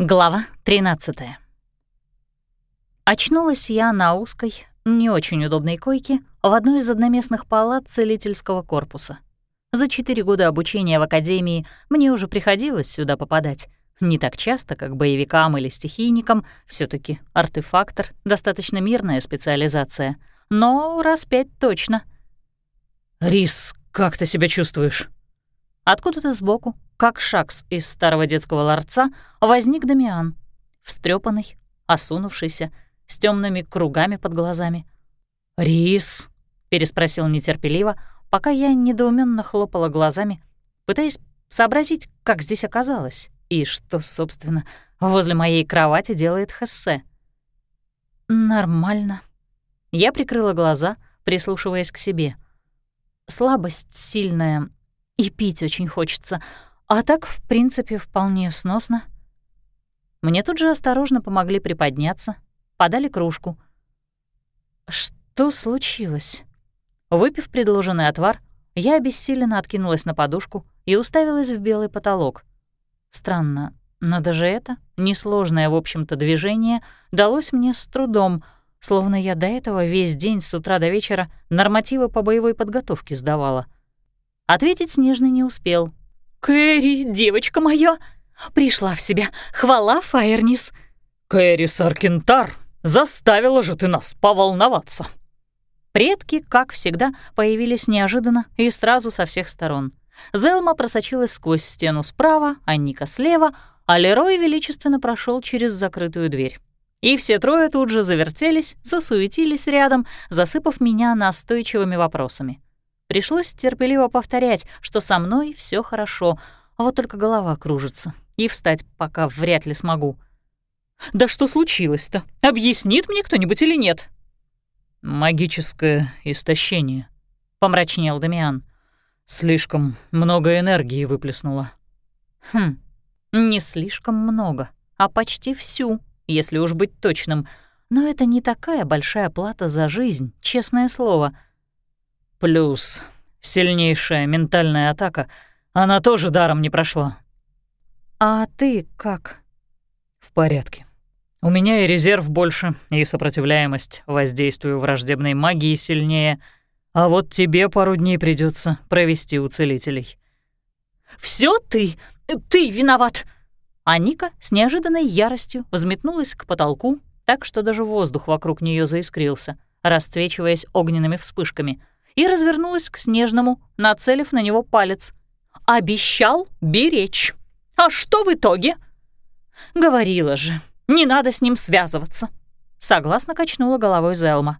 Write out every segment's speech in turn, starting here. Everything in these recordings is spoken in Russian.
Глава 13 Очнулась я на узкой, не очень удобной койке в одной из одноместных палат целительского корпуса. За четыре года обучения в академии мне уже приходилось сюда попадать. Не так часто, как боевикам или стихийникам, все таки артефактор — достаточно мирная специализация. Но раз пять точно. «Рис, как ты себя чувствуешь?» Откуда-то сбоку, как шакс из старого детского ларца, возник Дамиан, встрепанный, осунувшийся, с темными кругами под глазами. «Рис?» — переспросил нетерпеливо, пока я недоуменно хлопала глазами, пытаясь сообразить, как здесь оказалось и что, собственно, возле моей кровати делает Хессе. «Нормально». Я прикрыла глаза, прислушиваясь к себе. Слабость сильная, и пить очень хочется, а так, в принципе, вполне сносно. Мне тут же осторожно помогли приподняться, подали кружку. Что случилось? Выпив предложенный отвар, я обессиленно откинулась на подушку и уставилась в белый потолок. Странно, но даже это, несложное, в общем-то, движение, далось мне с трудом, словно я до этого весь день с утра до вечера нормативы по боевой подготовке сдавала. Ответить Снежный не успел. «Кэрри, девочка моя, пришла в себя. Хвала, Фаернис!» «Кэрри Саркентар, заставила же ты нас поволноваться!» Предки, как всегда, появились неожиданно и сразу со всех сторон. Зелма просочилась сквозь стену справа, а Ника слева, а Лерой величественно прошел через закрытую дверь. И все трое тут же завертелись, засуетились рядом, засыпав меня настойчивыми вопросами. Пришлось терпеливо повторять, что со мной все хорошо, а вот только голова кружится, и встать пока вряд ли смогу. «Да что случилось-то? Объяснит мне кто-нибудь или нет?» «Магическое истощение», — помрачнел Дамиан. «Слишком много энергии выплеснуло». «Хм, не слишком много, а почти всю, если уж быть точным. Но это не такая большая плата за жизнь, честное слово». «Плюс сильнейшая ментальная атака, она тоже даром не прошла». «А ты как?» «В порядке. У меня и резерв больше, и сопротивляемость воздействию враждебной магии сильнее, а вот тебе пару дней придется провести у целителей». Все ты! Ты виноват!» А Ника с неожиданной яростью взметнулась к потолку, так что даже воздух вокруг нее заискрился, расцвечиваясь огненными вспышками, и развернулась к Снежному, нацелив на него палец. «Обещал беречь. А что в итоге?» «Говорила же, не надо с ним связываться», — согласно качнула головой Зелма.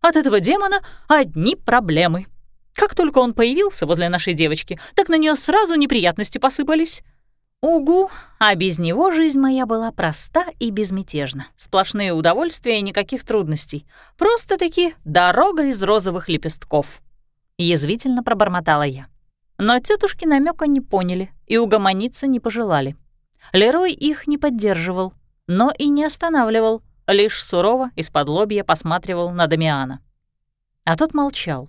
«От этого демона одни проблемы. Как только он появился возле нашей девочки, так на нее сразу неприятности посыпались». «Угу, а без него жизнь моя была проста и безмятежна. Сплошные удовольствия и никаких трудностей. Просто-таки дорога из розовых лепестков». Язвительно пробормотала я. Но тетушки намека не поняли и угомониться не пожелали. Лерой их не поддерживал, но и не останавливал, лишь сурово из-под лобья посматривал на Дамиана. А тот молчал.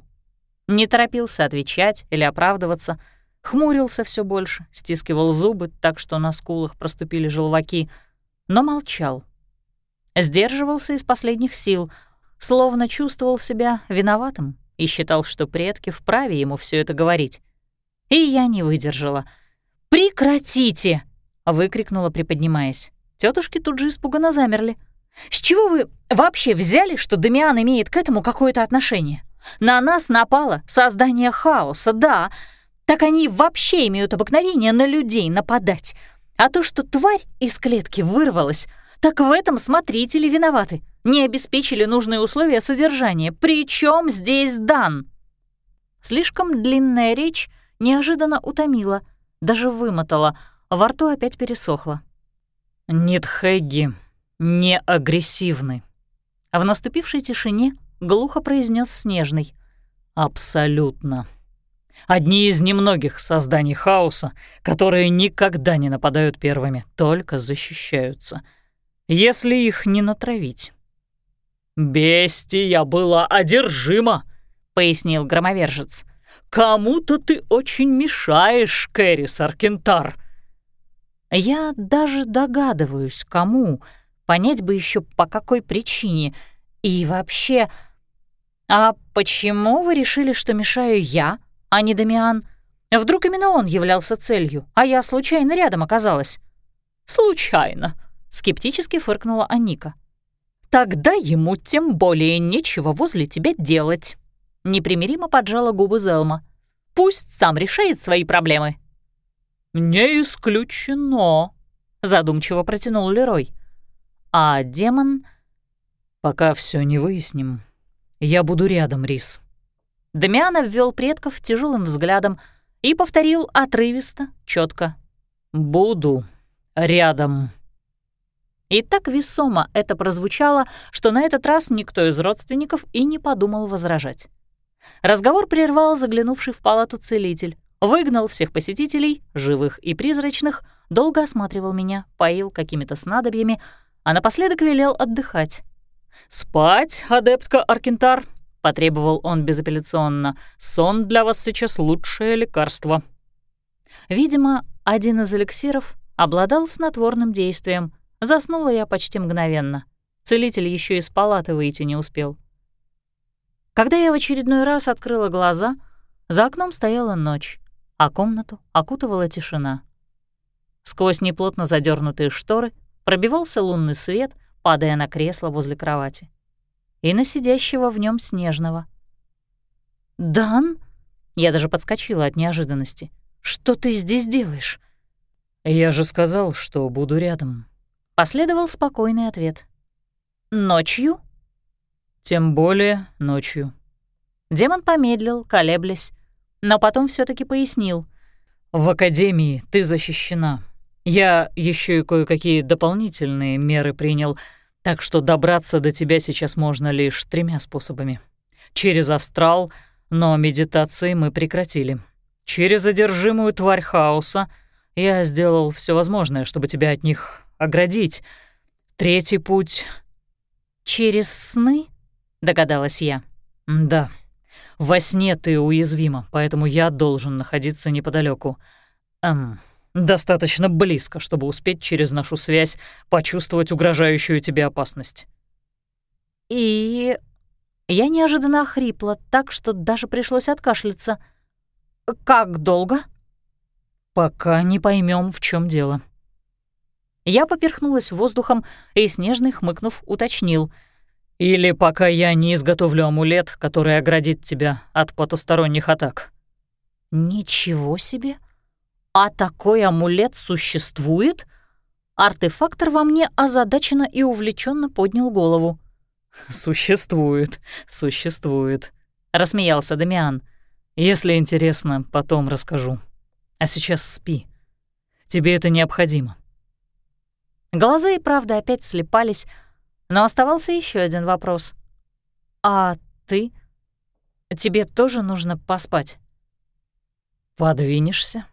Не торопился отвечать или оправдываться, хмурился все больше, стискивал зубы так, что на скулах проступили желваки, но молчал. Сдерживался из последних сил, словно чувствовал себя виноватым и считал, что предки вправе ему все это говорить. И я не выдержала. «Прекратите!» — выкрикнула, приподнимаясь. Тетушки тут же испуганно замерли. «С чего вы вообще взяли, что Дамиан имеет к этому какое-то отношение? На нас напало создание хаоса, да. Так они вообще имеют обыкновение на людей нападать. А то, что тварь из клетки вырвалась, так в этом смотрители виноваты. Не обеспечили нужные условия содержания. Причем здесь Дан?» Слишком длинная речь неожиданно утомила, даже вымотала, во рту опять пересохло. «Нет, Хэгги, не агрессивны». А в наступившей тишине глухо произнес Снежный. «Абсолютно. Одни из немногих созданий хаоса, которые никогда не нападают первыми, только защищаются. Если их не натравить». «Бестия была одержима», — пояснил громовержец. «Кому-то ты очень мешаешь, Кэрри Саркентар». Я даже догадываюсь, кому, понять бы еще по какой причине. И вообще... А почему вы решили, что мешаю я, а не Дамиан? Вдруг именно он являлся целью, а я случайно рядом оказалась? Случайно, скептически фыркнула Аника. Тогда ему тем более нечего возле тебя делать. Непримиримо поджала губы Зелма. Пусть сам решает свои проблемы. «Не исключено», — задумчиво протянул Лерой. А демон... «Пока все не выясним, я буду рядом, Рис». Дамиан обвел предков тяжелым взглядом и повторил отрывисто, четко. «Буду рядом». И так весомо это прозвучало, что на этот раз никто из родственников и не подумал возражать. Разговор прервал заглянувший в палату целитель, выгнал всех посетителей, живых и призрачных, долго осматривал меня, поил какими-то снадобьями, а напоследок велел отдыхать. «Спать, адептка Аркентар!» — потребовал он безапелляционно. «Сон для вас сейчас лучшее лекарство». Видимо, один из эликсиров обладал снотворным действием. Заснула я почти мгновенно. Целитель еще из палаты выйти не успел. Когда я в очередной раз открыла глаза, за окном стояла ночь, а комнату окутывала тишина. Сквозь неплотно задернутые шторы пробивался лунный свет, падая на кресло возле кровати и на сидящего в нем снежного. «Дан?» Я даже подскочила от неожиданности. «Что ты здесь делаешь?» «Я же сказал, что буду рядом». Последовал спокойный ответ. «Ночью?» «Тем более ночью». Демон помедлил, колеблясь, но потом все таки пояснил. «В Академии ты защищена. Я еще и кое-какие дополнительные меры принял — так что добраться до тебя сейчас можно лишь тремя способами. Через астрал, но медитации мы прекратили. Через одержимую тварь хаоса я сделал все возможное, чтобы тебя от них оградить. Третий путь... «Через сны?» — догадалась я. «Да. Во сне ты уязвима, поэтому я должен находиться неподалеку. Эм, Достаточно близко, чтобы успеть через нашу связь почувствовать угрожающую тебе опасность. И я неожиданно охрипла, так что даже пришлось откашляться. Как долго? Пока не поймем, в чем дело. Я поперхнулась воздухом и, снежный хмыкнув, уточнил. «Или пока я не изготовлю амулет, который оградит тебя от потусторонних атак». «Ничего себе!» А такой амулет существует? Артефактор во мне озадаченно и увлеченно поднял голову. «Существует, существует», — рассмеялся Дамиан. «Если интересно, потом расскажу. А сейчас спи. Тебе это необходимо». Глаза и правда опять слепались, но оставался еще один вопрос. «А ты? Тебе тоже нужно поспать?» «Подвинешься?»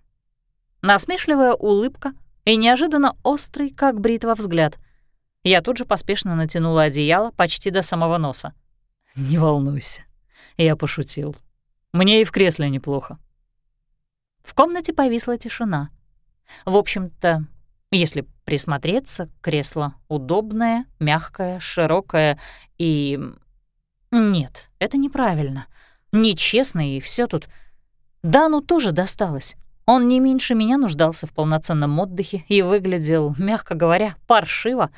Насмешливая улыбка и неожиданно острый, как бритва, взгляд. Я тут же поспешно натянула одеяло почти до самого носа. «Не волнуйся, я пошутил. Мне и в кресле неплохо». В комнате повисла тишина. В общем-то, если присмотреться, кресло удобное, мягкое, широкое и... Нет, это неправильно. Нечестно и все тут. Дану тоже досталось. Он не меньше меня нуждался в полноценном отдыхе и выглядел, мягко говоря, паршиво.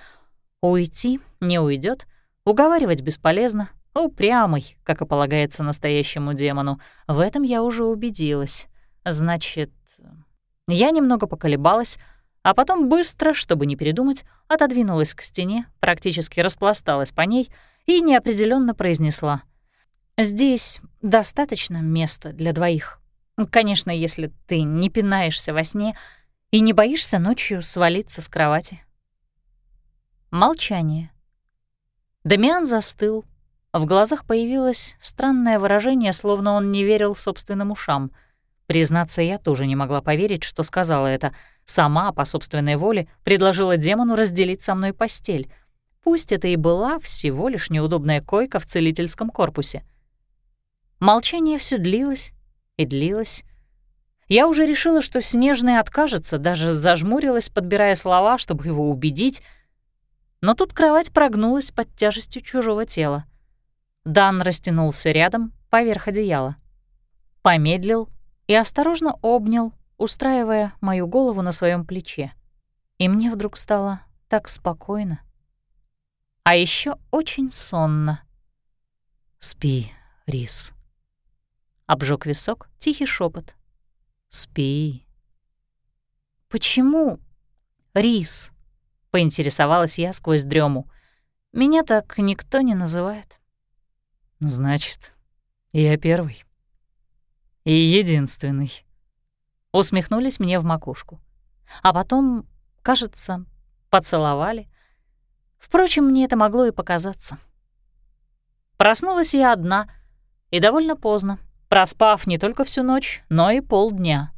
Уйти не уйдет, уговаривать бесполезно, упрямый, как и полагается настоящему демону. В этом я уже убедилась. Значит, я немного поколебалась, а потом быстро, чтобы не передумать, отодвинулась к стене, практически распласталась по ней и неопределенно произнесла. «Здесь достаточно места для двоих». Конечно, если ты не пинаешься во сне и не боишься ночью свалиться с кровати. Молчание. Дамиан застыл. В глазах появилось странное выражение, словно он не верил собственным ушам. Признаться, я тоже не могла поверить, что сказала это. Сама, по собственной воле, предложила демону разделить со мной постель. Пусть это и была всего лишь неудобная койка в целительском корпусе. Молчание все длилось, и длилось. Я уже решила, что Снежный откажется, даже зажмурилась, подбирая слова, чтобы его убедить. Но тут кровать прогнулась под тяжестью чужого тела. Дан растянулся рядом, поверх одеяла. Помедлил и осторожно обнял, устраивая мою голову на своем плече. И мне вдруг стало так спокойно. А еще очень сонно. «Спи, Рис», Обжег висок тихий шепот. «Спи». «Почему рис?» — поинтересовалась я сквозь дрему. «Меня так никто не называет». «Значит, я первый. И единственный». Усмехнулись мне в макушку. А потом, кажется, поцеловали. Впрочем, мне это могло и показаться. Проснулась я одна и довольно поздно, проспав не только всю ночь, но и полдня.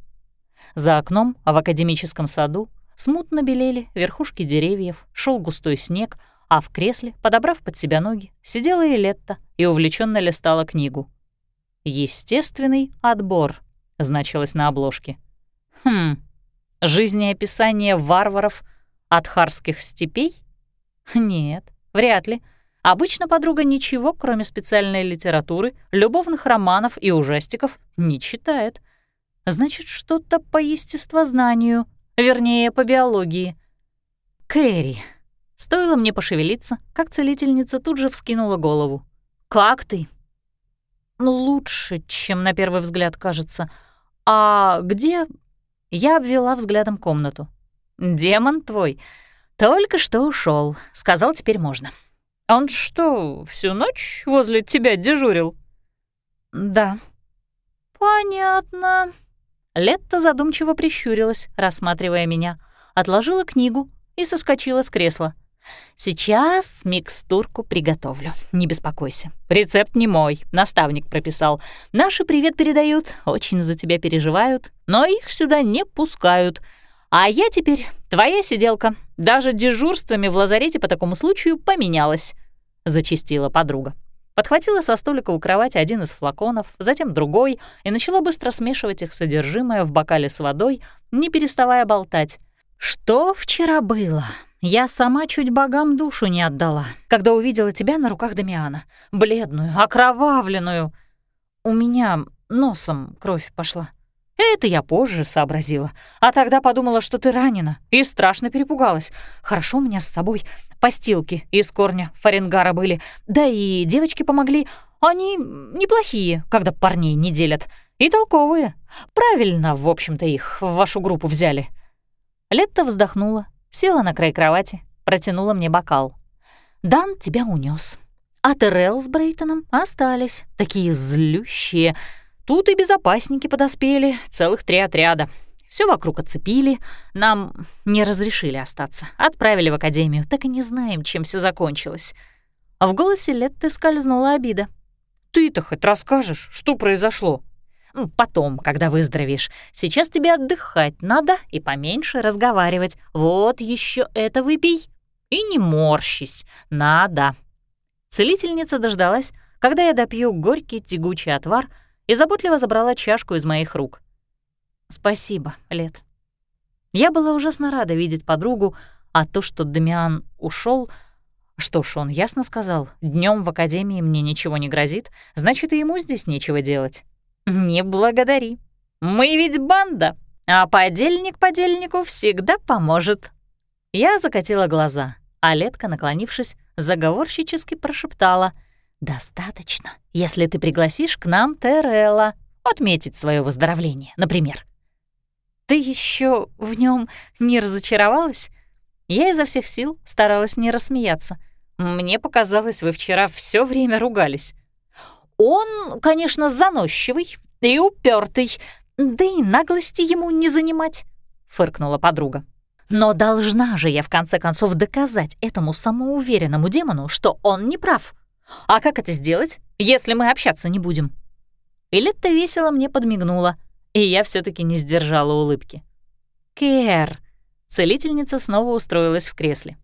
За окном, а в академическом саду, смутно белели верхушки деревьев, шел густой снег, а в кресле, подобрав под себя ноги, сидела Элетта и увлеченно листала книгу. «Естественный отбор» значилось на обложке. Хм, жизнеописание варваров от харских степей? Нет, вряд ли. Обычно подруга ничего, кроме специальной литературы, любовных романов и ужастиков, не читает. Значит, что-то по естествознанию, вернее, по биологии. Кэрри. Стоило мне пошевелиться, как целительница тут же вскинула голову. «Как ты?» «Ну, «Лучше, чем на первый взгляд кажется. А где...» Я обвела взглядом комнату. «Демон твой. Только что ушел. Сказал, теперь можно». Он что, всю ночь возле тебя дежурил? Да. Понятно. Летта задумчиво прищурилась, рассматривая меня, отложила книгу и соскочила с кресла. «Сейчас микстурку приготовлю, не беспокойся. Рецепт не мой, наставник прописал. Наши привет передают, очень за тебя переживают, но их сюда не пускают. А я теперь твоя сиделка. Даже дежурствами в лазарете по такому случаю поменялась», — зачастила подруга. Подхватила со столика у кровати один из флаконов, затем другой, и начала быстро смешивать их содержимое в бокале с водой, не переставая болтать. «Что вчера было? Я сама чуть богам душу не отдала, когда увидела тебя на руках Дамиана, бледную, окровавленную. У меня носом кровь пошла». Это я позже сообразила. А тогда подумала, что ты ранена, и страшно перепугалась. Хорошо у меня с собой постилки из корня фаренгара были, да и девочки помогли. Они неплохие, когда парней не делят, и толковые. Правильно, в общем-то, их в вашу группу взяли». Летта вздохнула, села на край кровати, протянула мне бокал. «Дан тебя унес, а Террell с Брейтоном остались, такие злющие, Тут и безопасники подоспели, целых три отряда. Все вокруг оцепили, нам не разрешили остаться. Отправили в академию, так и не знаем, чем все закончилось. А в голосе Летты скользнула обида. «Ты-то хоть расскажешь, что произошло?» «Потом, когда выздоровеешь. Сейчас тебе отдыхать надо и поменьше разговаривать. Вот еще это выпей. И не морщись. Надо». Целительница дождалась, когда я допью горький тягучий отвар — и заботливо забрала чашку из моих рук. «Спасибо, Лет». Я была ужасно рада видеть подругу, а то, что Дамиан ушел, что ж, он ясно сказал, днем в академии мне ничего не грозит, значит, и ему здесь нечего делать. Не благодари. Мы ведь банда, а подельник подельнику всегда поможет. Я закатила глаза, а Летка, наклонившись, заговорщически прошептала — «Достаточно, если ты пригласишь к нам Терелла отметить свое выздоровление, например». «Ты еще в нем не разочаровалась?» Я изо всех сил старалась не рассмеяться. Мне показалось, вы вчера все время ругались. Он, конечно, заносчивый и упертый, да и наглости ему не занимать, фыркнула подруга. Но должна же я в конце концов доказать этому самоуверенному демону, что он не прав. А как это сделать, если мы общаться не будем?» И Летта весело мне подмигнула, и я все таки не сдержала улыбки. «Кэр!» — целительница снова устроилась в кресле.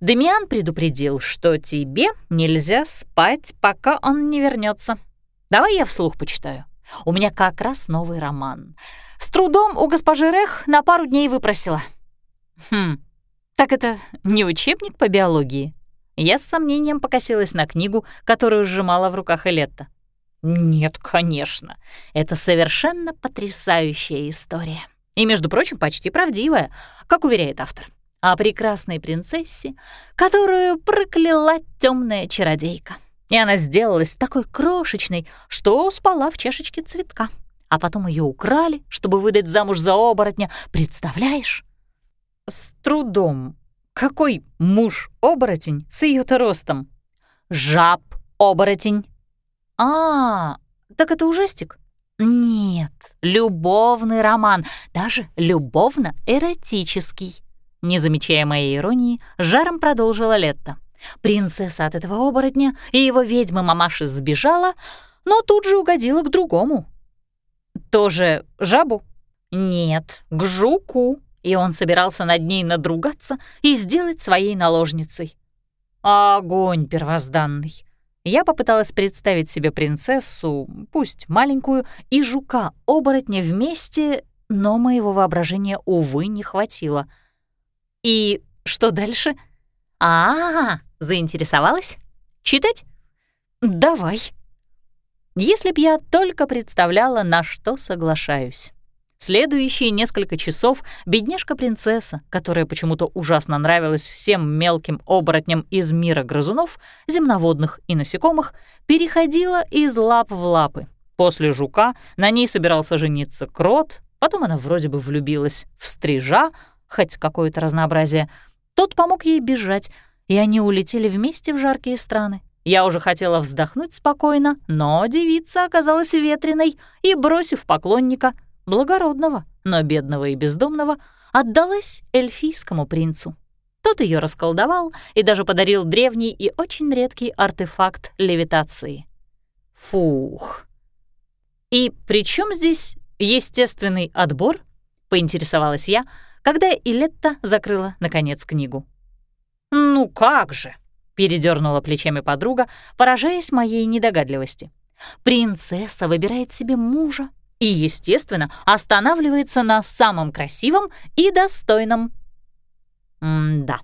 «Демиан предупредил, что тебе нельзя спать, пока он не вернется. Давай я вслух почитаю. У меня как раз новый роман. С трудом у госпожи Рех на пару дней выпросила. Хм, так это не учебник по биологии? Я с сомнением покосилась на книгу, которую сжимала в руках Элетта. Нет, конечно. Это совершенно потрясающая история. И, между прочим, почти правдивая, как уверяет автор. О прекрасной принцессе, которую прокляла темная чародейка. И она сделалась такой крошечной, что спала в чашечке цветка. А потом ее украли, чтобы выдать замуж за оборотня. Представляешь? С трудом. Какой муж-оборотень с ее-то ростом? Жаб-оборотень. А, так это ужастик? Нет, любовный роман, даже любовно-эротический. Не замечая моей иронии, жаром продолжила Летта. Принцесса от этого оборотня и его ведьмы-мамаши сбежала, но тут же угодила к другому. Тоже жабу? Нет, к жуку. И он собирался над ней надругаться и сделать своей наложницей. Огонь первозданный. Я попыталась представить себе принцессу, пусть маленькую, и жука-оборотня вместе, но моего воображения, увы, не хватило. И что дальше? А, заинтересовалась? Читать? Давай. Если б я только представляла, на что соглашаюсь. Следующие несколько часов бедняжка-принцесса, которая почему-то ужасно нравилась всем мелким оборотням из мира грызунов, земноводных и насекомых, переходила из лап в лапы. После жука на ней собирался жениться крот, потом она вроде бы влюбилась в стрижа, хоть какое-то разнообразие. Тот помог ей бежать, и они улетели вместе в жаркие страны. Я уже хотела вздохнуть спокойно, но девица оказалась ветреной и, бросив поклонника, благородного, но бедного и бездомного, отдалась эльфийскому принцу. Тот ее расколдовал и даже подарил древний и очень редкий артефакт левитации. Фух. И при чем здесь естественный отбор? Поинтересовалась я, когда Илетта закрыла, наконец, книгу. «Ну как же!» — передернула плечами подруга, поражаясь моей недогадливости. «Принцесса выбирает себе мужа и, естественно, останавливается на самом красивом и достойном. М-да,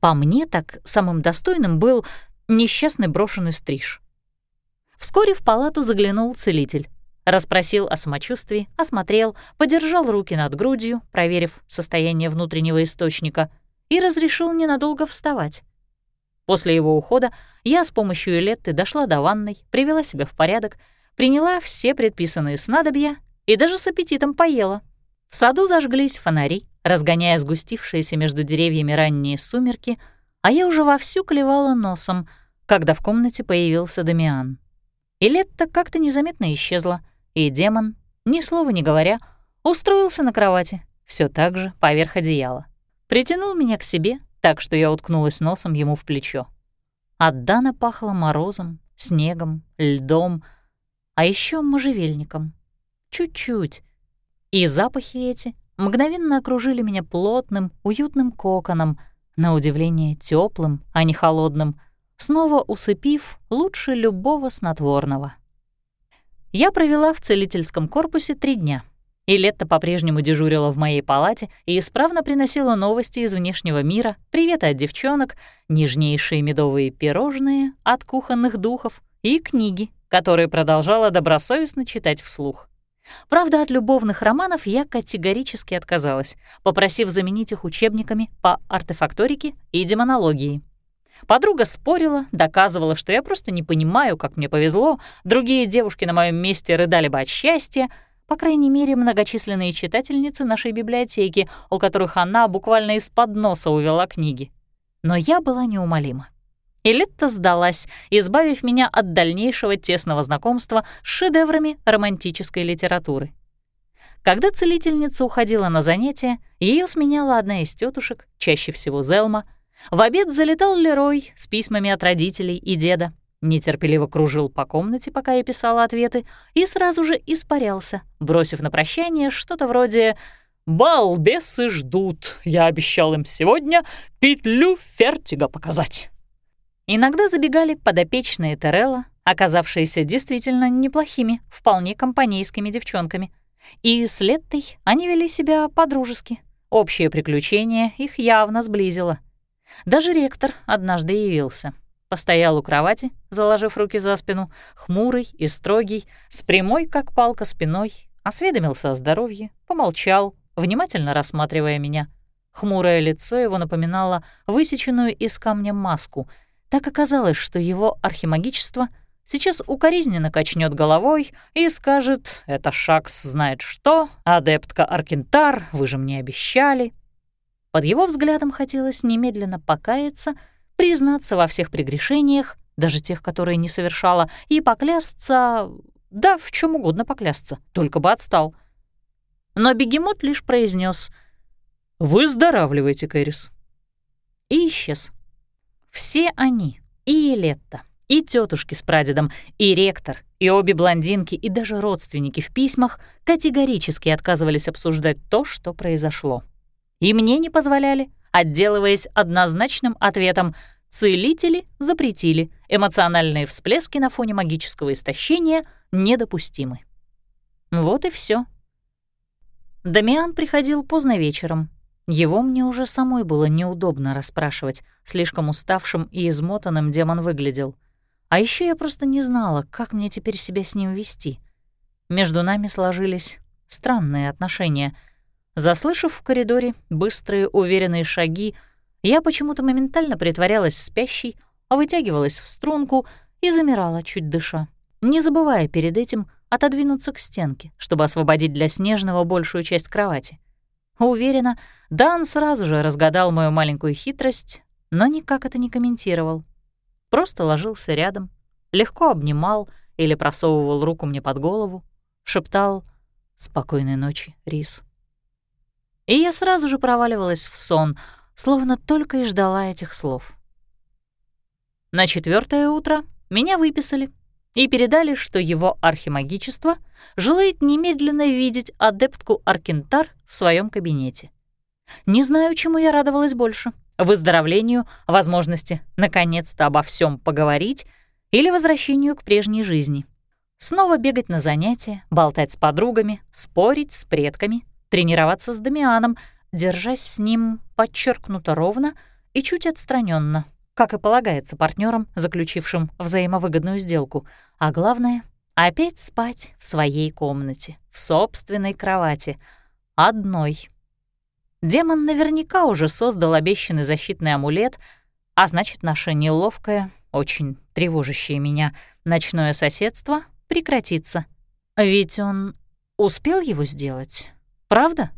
по мне так самым достойным был несчастный брошенный стриж. Вскоре в палату заглянул целитель. Расспросил о самочувствии, осмотрел, подержал руки над грудью, проверив состояние внутреннего источника, и разрешил ненадолго вставать. После его ухода я с помощью Элетты дошла до ванной, привела себя в порядок, приняла все предписанные снадобья и даже с аппетитом поела. В саду зажглись фонари, разгоняя сгустившиеся между деревьями ранние сумерки, а я уже вовсю клевала носом, когда в комнате появился Дамиан. И Летта как-то незаметно исчезла, и демон, ни слова не говоря, устроился на кровати, все так же поверх одеяла. Притянул меня к себе, так что я уткнулась носом ему в плечо. От Дана пахло морозом, снегом, льдом — а еще можжевельником. Чуть-чуть. И запахи эти мгновенно окружили меня плотным, уютным коконом, на удивление теплым, а не холодным, снова усыпив лучше любого снотворного. Я провела в целительском корпусе три дня, и Летта по-прежнему дежурила в моей палате и исправно приносила новости из внешнего мира, приветы от девчонок, нежнейшие медовые пирожные от кухонных духов и книги которые продолжала добросовестно читать вслух. Правда, от любовных романов я категорически отказалась, попросив заменить их учебниками по артефакторике и демонологии. Подруга спорила, доказывала, что я просто не понимаю, как мне повезло, другие девушки на моем месте рыдали бы от счастья, по крайней мере, многочисленные читательницы нашей библиотеки, у которых она буквально из-под носа увела книги. Но я была неумолима. И Летта сдалась, избавив меня от дальнейшего тесного знакомства с шедеврами романтической литературы. Когда целительница уходила на занятия, ее сменяла одна из тетушек, чаще всего Зелма. В обед залетал Лерой с письмами от родителей и деда, нетерпеливо кружил по комнате, пока я писала ответы, и сразу же испарялся, бросив на прощание что-то вроде «Балбесы ждут, я обещал им сегодня петлю фертига показать». Иногда забегали подопечные Терелла, оказавшиеся действительно неплохими, вполне компанейскими девчонками. И с Леттой они вели себя по-дружески. Общее приключение их явно сблизило. Даже ректор однажды явился. Постоял у кровати, заложив руки за спину, хмурый и строгий, с прямой, как палка, спиной, осведомился о здоровье, помолчал, внимательно рассматривая меня. Хмурое лицо его напоминало высеченную из камня маску. Так оказалось, что его архимагичество сейчас укоризненно качнет головой и скажет «Это Шакс знает что, адептка Аркентар, вы же мне обещали». Под его взглядом хотелось немедленно покаяться, признаться во всех прегрешениях, даже тех, которые не совершала, и поклясться... Да, в чем угодно поклясться, только бы отстал. Но бегемот лишь произнес «Выздоравливайте, Кэрис». И исчез. Все они, и Летта, и тетушки с прадедом, и ректор, и обе блондинки, и даже родственники в письмах категорически отказывались обсуждать то, что произошло. И мне не позволяли, отделываясь однозначным ответом «целители запретили, эмоциональные всплески на фоне магического истощения недопустимы». Вот и все. Дамиан приходил поздно вечером. Его мне уже самой было неудобно расспрашивать, слишком уставшим и измотанным демон выглядел. А еще я просто не знала, как мне теперь себя с ним вести. Между нами сложились странные отношения — Заслышав в коридоре быстрые уверенные шаги, я почему-то моментально притворялась спящей, а вытягивалась в струнку и замирала, чуть дыша, не забывая перед этим отодвинуться к стенке, чтобы освободить для Снежного большую часть кровати. Уверена, Дан сразу же разгадал мою маленькую хитрость, но никак это не комментировал. Просто ложился рядом, легко обнимал или просовывал руку мне под голову, шептал «Спокойной ночи, Рис» и я сразу же проваливалась в сон, словно только и ждала этих слов. На четвертое утро меня выписали и передали, что его архимагичество желает немедленно видеть адептку Аркентар в своем кабинете. Не знаю, чему я радовалась больше — выздоровлению, возможности наконец-то обо всем поговорить или возвращению к прежней жизни. Снова бегать на занятия, болтать с подругами, спорить с предками — тренироваться с Дамианом, держась с ним подчеркнуто ровно и чуть отстраненно, как и полагается партнерам, заключившим взаимовыгодную сделку, а главное — опять спать в своей комнате, в собственной кровати, одной. Демон наверняка уже создал обещанный защитный амулет, а значит, наше неловкое, очень тревожащее меня ночное соседство прекратится. Ведь он успел его сделать? Правда?